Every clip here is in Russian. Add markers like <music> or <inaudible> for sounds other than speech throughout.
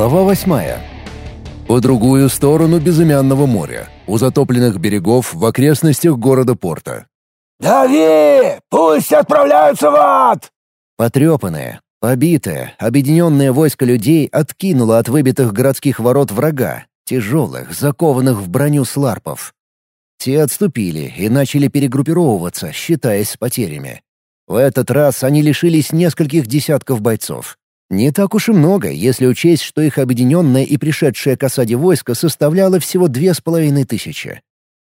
Глава восьмая. По другую сторону безымянного моря, у затопленных берегов в окрестностях города Порта. «Дави! Пусть отправляются в ад!» Потрепанное, побитое, объединенное войско людей откинуло от выбитых городских ворот врага, тяжелых, закованных в броню сларпов. Те отступили и начали перегруппировываться, считаясь с потерями. В этот раз они лишились нескольких десятков бойцов. Не так уж и много, если учесть, что их объединенное и пришедшее к осаде войско составляло всего две с половиной тысячи.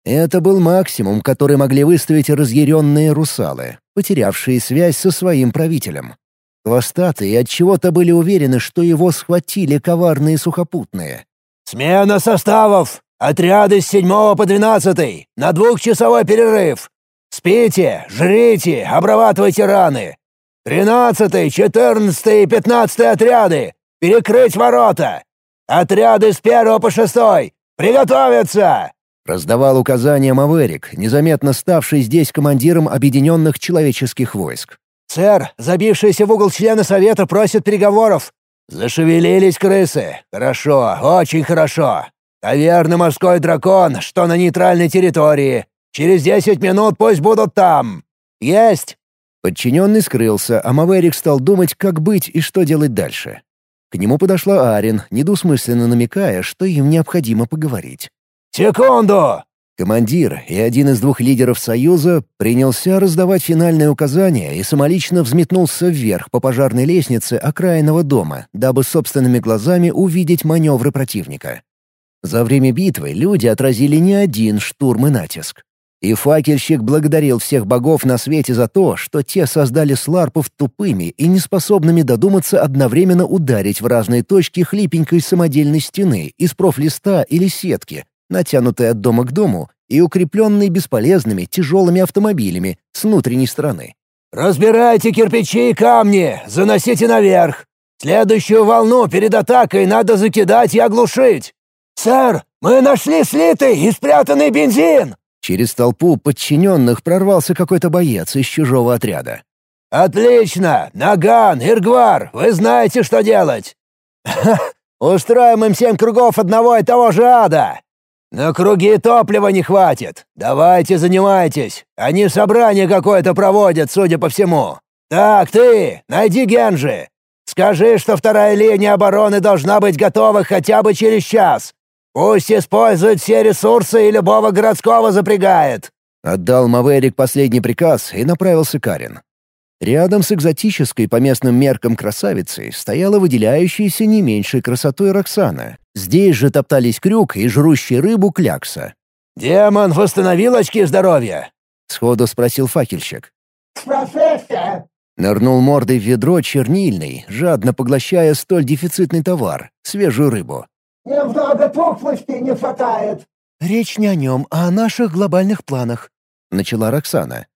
Это был максимум, который могли выставить разъяренные русалы, потерявшие связь со своим правителем. Хвостатые от чего-то были уверены, что его схватили коварные сухопутные. «Смена составов! Отряды с седьмого по двенадцатый! На двухчасовой перерыв! Спите, жрите, обрабатывайте раны! «Тринадцатый, четырнадцатый и пятнадцатый отряды! Перекрыть ворота! Отряды с первого по шестой! Приготовиться!» Раздавал указания Маверик, незаметно ставший здесь командиром объединенных человеческих войск. «Сэр, забившиеся в угол члены Совета просят переговоров!» «Зашевелились крысы! Хорошо, очень хорошо! Таверна «Морской дракон», что на нейтральной территории! Через десять минут пусть будут там!» «Есть!» Подчиненный скрылся, а Маверик стал думать, как быть и что делать дальше. К нему подошла Арин, недвусмысленно намекая, что им необходимо поговорить. «Секунду!» Командир и один из двух лидеров Союза принялся раздавать финальные указания и самолично взметнулся вверх по пожарной лестнице окраинного дома, дабы собственными глазами увидеть маневры противника. За время битвы люди отразили не один штурм и натиск. И факельщик благодарил всех богов на свете за то, что те создали сларпов тупыми и неспособными додуматься одновременно ударить в разные точки хлипенькой самодельной стены из профлиста или сетки, натянутой от дома к дому и укрепленной бесполезными тяжелыми автомобилями с внутренней стороны. «Разбирайте кирпичи и камни, заносите наверх. Следующую волну перед атакой надо закидать и оглушить. Сэр, мы нашли слитый и спрятанный бензин!» Через толпу подчиненных прорвался какой-то боец из чужого отряда. «Отлично! Наган, Иргвар, вы знаете, что делать!» <laughs> «Устроим им семь кругов одного и того же ада!» «На круги топлива не хватит! Давайте занимайтесь! Они собрание какое-то проводят, судя по всему! Так, ты, найди Генжи! Скажи, что вторая линия обороны должна быть готова хотя бы через час! Пусть использует все ресурсы и любого городского запрягает!» Отдал Маверик последний приказ и направился Карин. Рядом с экзотической по местным меркам красавицей стояла выделяющаяся не меньшей красотой Роксана. Здесь же топтались крюк и жрущий рыбу клякса. «Демон восстановил очки здоровья?» — сходу спросил факельщик. «Профессия!» Нырнул мордой в ведро чернильный, жадно поглощая столь дефицитный товар — свежую рыбу. Немного пухлости не хватает». «Речь не о нем, а о наших глобальных планах», — начала Роксана.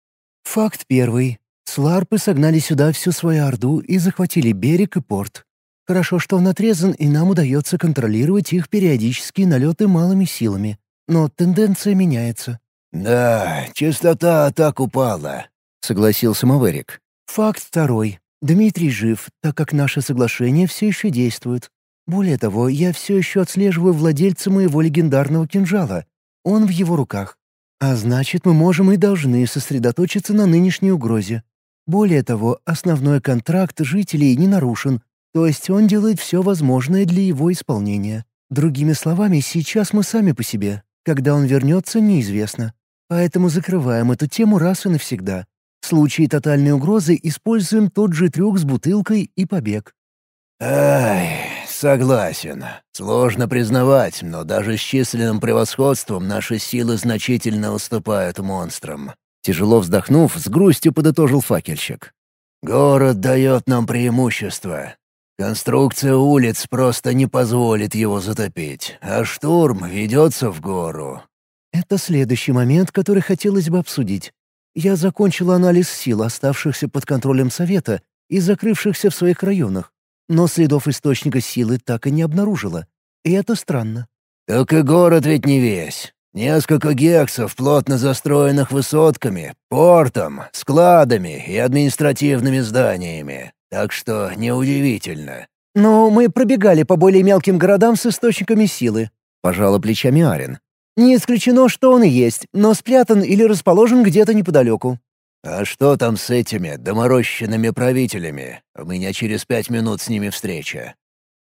«Факт первый. Сларпы согнали сюда всю свою орду и захватили берег и порт. Хорошо, что он отрезан, и нам удается контролировать их периодические налеты малыми силами. Но тенденция меняется». «Да, частота атак упала», — согласился Маверик. «Факт второй. Дмитрий жив, так как наше соглашение все еще действует. Более того, я все еще отслеживаю владельца моего легендарного кинжала. Он в его руках. А значит, мы можем и должны сосредоточиться на нынешней угрозе. Более того, основной контракт жителей не нарушен, то есть он делает все возможное для его исполнения. Другими словами, сейчас мы сами по себе. Когда он вернется, неизвестно. Поэтому закрываем эту тему раз и навсегда. В случае тотальной угрозы используем тот же трюк с бутылкой и побег. «Ай, согласен. Сложно признавать, но даже с численным превосходством наши силы значительно уступают монстрам». Тяжело вздохнув, с грустью подытожил факельщик. «Город дает нам преимущество. Конструкция улиц просто не позволит его затопить, а штурм ведется в гору». «Это следующий момент, который хотелось бы обсудить. Я закончил анализ сил, оставшихся под контролем Совета и закрывшихся в своих районах но следов источника силы так и не обнаружила. И это странно. «Так и город ведь не весь. Несколько гексов, плотно застроенных высотками, портом, складами и административными зданиями. Так что неудивительно. «Но мы пробегали по более мелким городам с источниками силы», — пожала плечами Арин. «Не исключено, что он и есть, но спрятан или расположен где-то неподалеку». «А что там с этими доморощенными правителями? У меня через пять минут с ними встреча».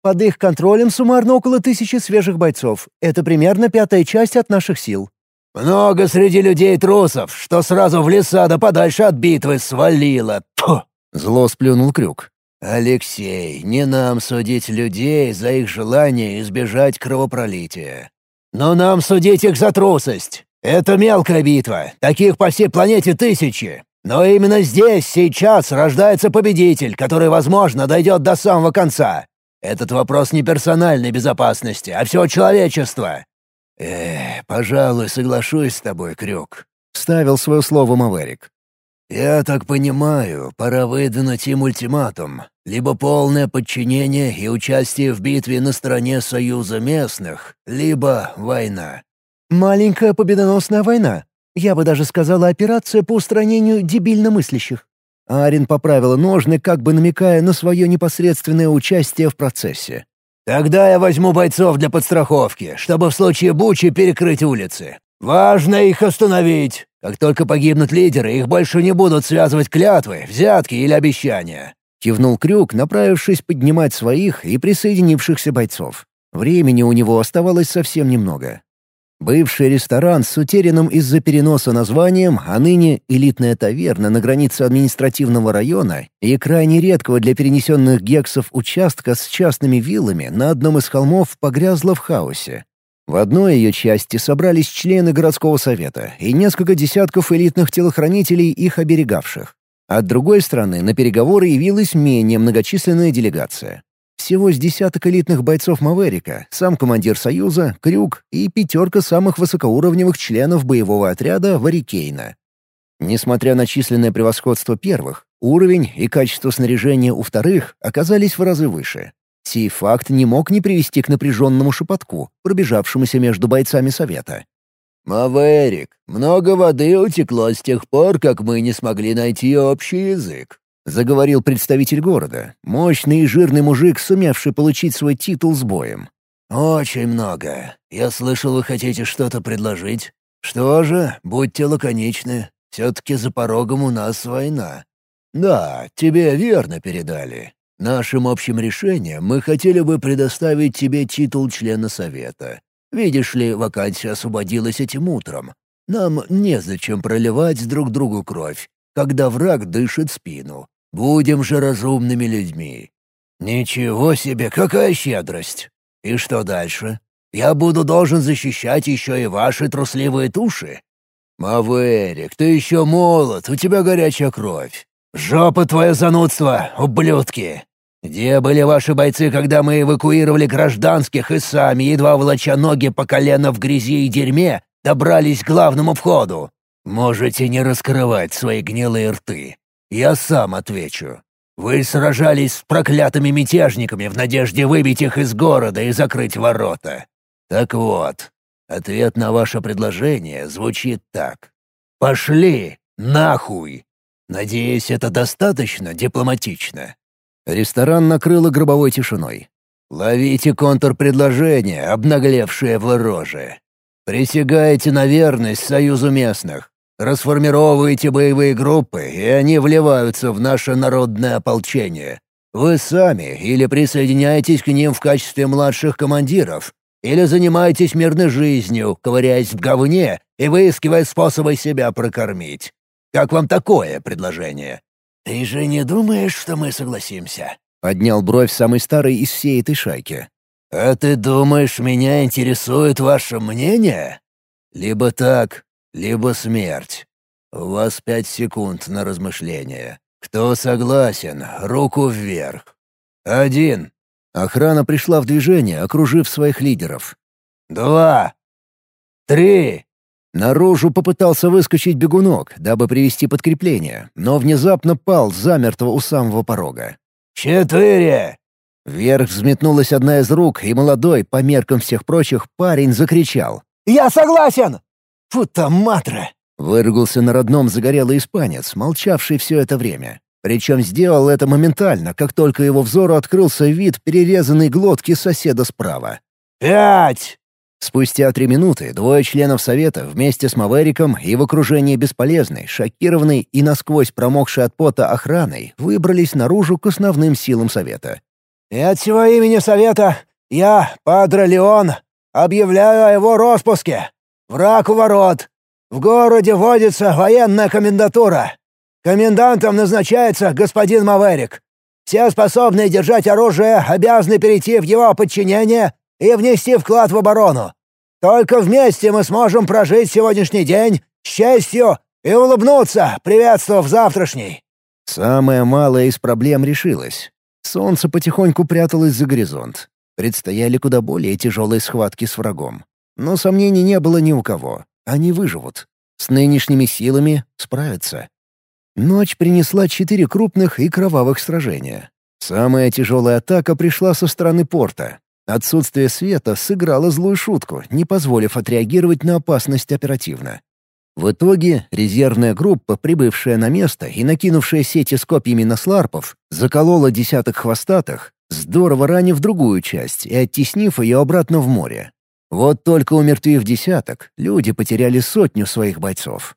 «Под их контролем суммарно около тысячи свежих бойцов. Это примерно пятая часть от наших сил». «Много среди людей трусов, что сразу в леса да подальше от битвы свалило. Фу!» Зло сплюнул Крюк. «Алексей, не нам судить людей за их желание избежать кровопролития. Но нам судить их за трусость. Это мелкая битва, таких по всей планете тысячи. Но именно здесь, сейчас, рождается победитель, который, возможно, дойдет до самого конца. Этот вопрос не персональной безопасности, а всего человечества. «Эх, пожалуй, соглашусь с тобой, Крюк», — вставил свое слово Маверик. «Я так понимаю, пора выдвинуть им ультиматум. Либо полное подчинение и участие в битве на стороне Союза местных, либо война». «Маленькая победоносная война. Я бы даже сказала операция по устранению дебильно мыслящих». Арин поправила ножны, как бы намекая на свое непосредственное участие в процессе. «Тогда я возьму бойцов для подстраховки, чтобы в случае бучи перекрыть улицы. Важно их остановить. Как только погибнут лидеры, их больше не будут связывать клятвы, взятки или обещания». Кивнул Крюк, направившись поднимать своих и присоединившихся бойцов. Времени у него оставалось совсем немного. Бывший ресторан с утерянным из-за переноса названием, а ныне элитная таверна на границе административного района и крайне редкого для перенесенных гексов участка с частными виллами на одном из холмов погрязла в хаосе. В одной ее части собрались члены городского совета и несколько десятков элитных телохранителей, их оберегавших. От другой стороны на переговоры явилась менее многочисленная делегация. Всего с десяток элитных бойцов Маверика, сам командир Союза, Крюк и пятерка самых высокоуровневых членов боевого отряда Варикейна. Несмотря на численное превосходство первых, уровень и качество снаряжения у вторых оказались в разы выше. Сей факт не мог не привести к напряженному шепотку, пробежавшемуся между бойцами Совета. «Маверик, много воды утекло с тех пор, как мы не смогли найти общий язык. — заговорил представитель города, мощный и жирный мужик, сумевший получить свой титул с боем. «Очень много. Я слышал, вы хотите что-то предложить. Что же, будьте лаконичны. Все-таки за порогом у нас война. Да, тебе верно передали. Нашим общим решением мы хотели бы предоставить тебе титул члена Совета. Видишь ли, вакансия освободилась этим утром. Нам незачем проливать друг другу кровь, когда враг дышит спину. Будем же разумными людьми. Ничего себе, какая щедрость! И что дальше? Я буду должен защищать еще и ваши трусливые туши? Маверик, ты еще молод, у тебя горячая кровь. Жопа твое занудство, ублюдки! Где были ваши бойцы, когда мы эвакуировали гражданских и сами, едва волоча ноги по колено в грязи и дерьме, добрались к главному входу? Можете не раскрывать свои гнилые рты. Я сам отвечу. Вы сражались с проклятыми мятежниками в надежде выбить их из города и закрыть ворота. Так вот, ответ на ваше предложение звучит так. «Пошли! Нахуй!» Надеюсь, это достаточно дипломатично. Ресторан накрыло гробовой тишиной. «Ловите контрпредложение, обнаглевшее в роже. Присягайте на верность Союзу местных. Расформировываете боевые группы, и они вливаются в наше народное ополчение. Вы сами или присоединяетесь к ним в качестве младших командиров, или занимаетесь мирной жизнью, ковыряясь в говне и выискивая способы себя прокормить. Как вам такое предложение?» «Ты же не думаешь, что мы согласимся?» — поднял бровь самый старый из всей этой шайки. «А ты думаешь, меня интересует ваше мнение? Либо так, либо смерть. У вас пять секунд на размышление. Кто согласен, руку вверх. Один. Охрана пришла в движение, окружив своих лидеров. Два. Три. Наружу попытался выскочить бегунок, дабы привести подкрепление, но внезапно пал замертво у самого порога. «Четыре!» Вверх взметнулась одна из рук, и молодой, по меркам всех прочих, парень закричал. «Я согласен!» «Пута матра!» — выругался на родном загорелый испанец, молчавший все это время. Причем сделал это моментально, как только его взору открылся вид перерезанной глотки соседа справа. «Пять!» Спустя три минуты двое членов Совета вместе с Мавериком и в окружении бесполезной, шокированной и насквозь промокшей от пота охраной выбрались наружу к основным силам Совета. «И от всего имени Совета я, Падре Леон, объявляю о его распуске. Враг у ворот. В городе вводится военная комендатура. Комендантом назначается господин Маверик. Все способные держать оружие обязаны перейти в его подчинение и внести вклад в оборону. Только вместе мы сможем прожить сегодняшний день с честью и улыбнуться, приветствовав завтрашний». Самое малое из проблем решилось. Солнце потихоньку пряталось за горизонт. Предстояли куда более тяжелые схватки с врагом. Но сомнений не было ни у кого. Они выживут. С нынешними силами справятся. Ночь принесла четыре крупных и кровавых сражения. Самая тяжелая атака пришла со стороны порта. Отсутствие света сыграло злую шутку, не позволив отреагировать на опасность оперативно. В итоге резервная группа, прибывшая на место и накинувшая сети с копьями на сларпов, заколола десяток хвостатых, здорово ранив другую часть и оттеснив ее обратно в море. Вот только умертвив десяток, люди потеряли сотню своих бойцов.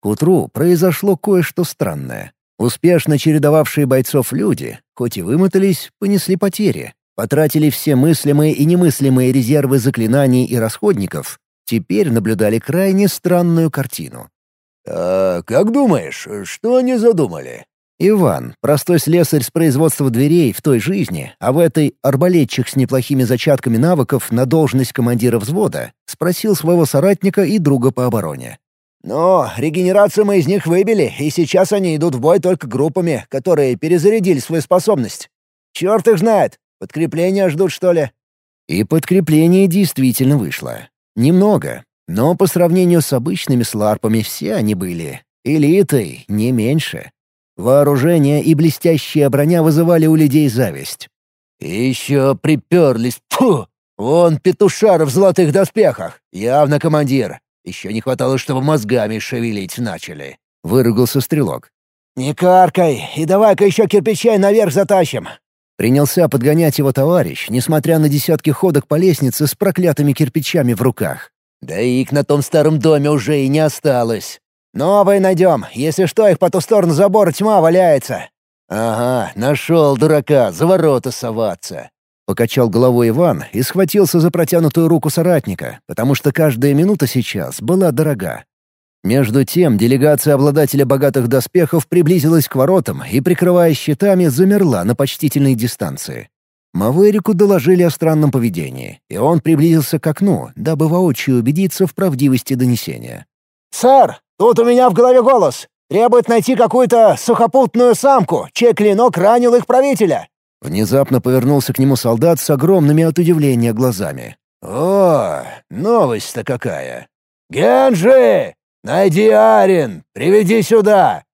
К утру произошло кое-что странное. Успешно чередовавшие бойцов люди, хоть и вымотались, понесли потери, потратили все мыслимые и немыслимые резервы заклинаний и расходников, теперь наблюдали крайне странную картину. «А как думаешь, что они задумали?» Иван, простой слесарь с производства дверей в той жизни, а в этой арбалетчик с неплохими зачатками навыков на должность командира взвода, спросил своего соратника и друга по обороне. «Но регенерацию мы из них выбили, и сейчас они идут в бой только группами, которые перезарядили свою способность. Черт их знает, подкрепления ждут, что ли?» И подкрепление действительно вышло. Немного, но по сравнению с обычными сларпами все они были. Элитой, не меньше. Вооружение и блестящая броня вызывали у людей зависть. еще приперлись. Фу! Вон петушар в золотых доспехах. Явно командир. Еще не хватало, чтобы мозгами шевелить начали. Выругался стрелок. «Не каркай, и давай-ка еще кирпичей наверх затащим». Принялся подгонять его товарищ, несмотря на десятки ходок по лестнице с проклятыми кирпичами в руках. «Да их на том старом доме уже и не осталось. Новые найдем. Если что, их по ту сторону забора тьма валяется». «Ага, нашел дурака, за ворота соваться». Покачал головой Иван и схватился за протянутую руку соратника, потому что каждая минута сейчас была дорога. Между тем делегация обладателя богатых доспехов приблизилась к воротам и, прикрывая щитами, замерла на почтительной дистанции. Маверику доложили о странном поведении, и он приблизился к окну, дабы воочию убедиться в правдивости донесения. «Сэр, тут у меня в голове голос. Требует найти какую-то сухопутную самку, чей клинок ранил их правителя». Внезапно повернулся к нему солдат с огромными от удивления глазами. «О, новость-то какая! Генджи, найди Арин, приведи сюда!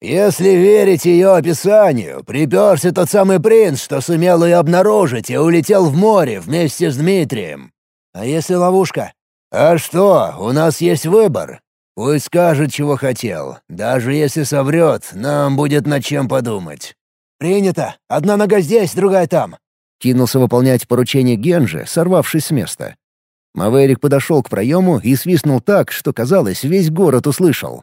Если верить ее описанию, приперся тот самый принц, что сумел ее обнаружить и улетел в море вместе с Дмитрием. А если ловушка? А что, у нас есть выбор. Пусть скажет, чего хотел. Даже если соврет, нам будет над чем подумать. «Принято! Одна нога здесь, другая там!» Кинулся выполнять поручение Генжи, сорвавшись с места. Маверик подошел к проему и свистнул так, что, казалось, весь город услышал.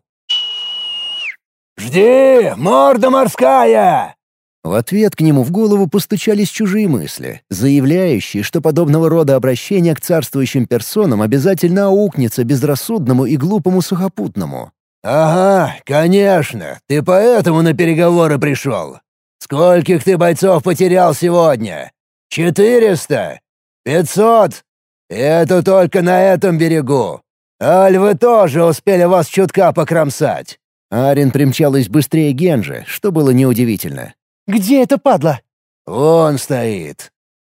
«Жди, морда морская!» В ответ к нему в голову постучались чужие мысли, заявляющие, что подобного рода обращение к царствующим персонам обязательно аукнется безрассудному и глупому сухопутному. «Ага, конечно, ты поэтому на переговоры пришел. Скольких ты бойцов потерял сегодня? Четыреста? Пятьсот? Это только на этом берегу. Альвы тоже успели вас чутка покромсать». Арин примчалась быстрее Генжи, что было неудивительно. «Где это падла?» «Он стоит».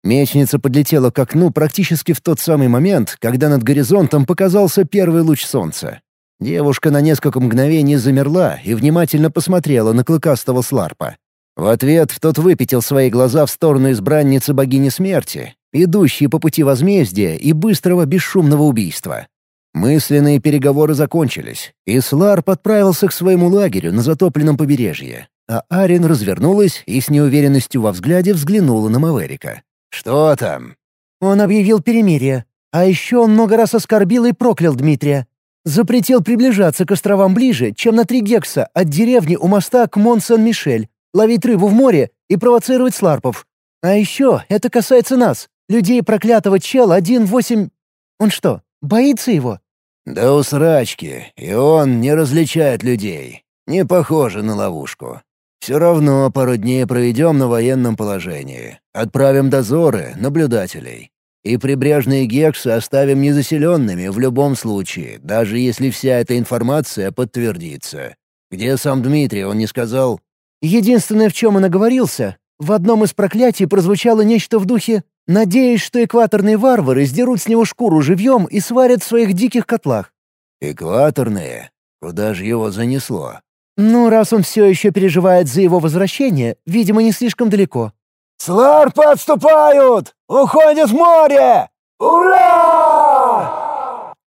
Мечница подлетела к окну практически в тот самый момент, когда над горизонтом показался первый луч солнца. Девушка на несколько мгновений замерла и внимательно посмотрела на клыкастого сларпа. В ответ тот выпятил свои глаза в сторону избранницы богини смерти, идущей по пути возмездия и быстрого бесшумного убийства. Мысленные переговоры закончились, и Слар отправился к своему лагерю на затопленном побережье. А Арин развернулась и с неуверенностью во взгляде взглянула на Маверика. «Что там?» Он объявил перемирие. А еще он много раз оскорбил и проклял Дмитрия. Запретил приближаться к островам ближе, чем на три гекса от деревни у моста к Мон-Сан-Мишель, ловить рыбу в море и провоцировать сларпов. А еще это касается нас, людей проклятого чел 1-8... Он что, боится его? Да у срачки, и он не различает людей. Не похоже на ловушку. Все равно пару дней проведем на военном положении. Отправим дозоры, наблюдателей. И прибрежные гексы оставим незаселенными в любом случае, даже если вся эта информация подтвердится. Где сам Дмитрий, он не сказал? Единственное, в чем он оговорился, в одном из проклятий прозвучало нечто в духе «надеюсь, что экваторные варвары сдерут с него шкуру живьем и сварят в своих диких котлах». «Экваторные? Куда же его занесло?» «Ну, раз он все еще переживает за его возвращение, видимо, не слишком далеко». «Сларпы отступают! Уходят в море! Ура!»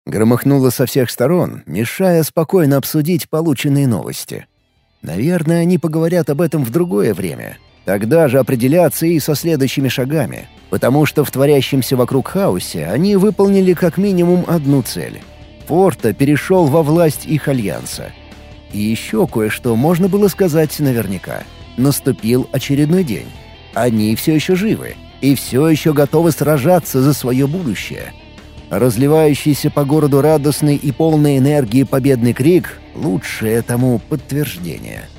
Громыхнуло со всех сторон, мешая спокойно обсудить полученные новости. Наверное, они поговорят об этом в другое время. Тогда же определятся и со следующими шагами, потому что в творящемся вокруг хаосе они выполнили как минимум одну цель. Порта перешел во власть их альянса. И еще кое-что можно было сказать наверняка. Наступил очередной день. Они все еще живы и все еще готовы сражаться за свое будущее. Разливающийся по городу радостный и полный энергии победный крик — лучшее тому подтверждение.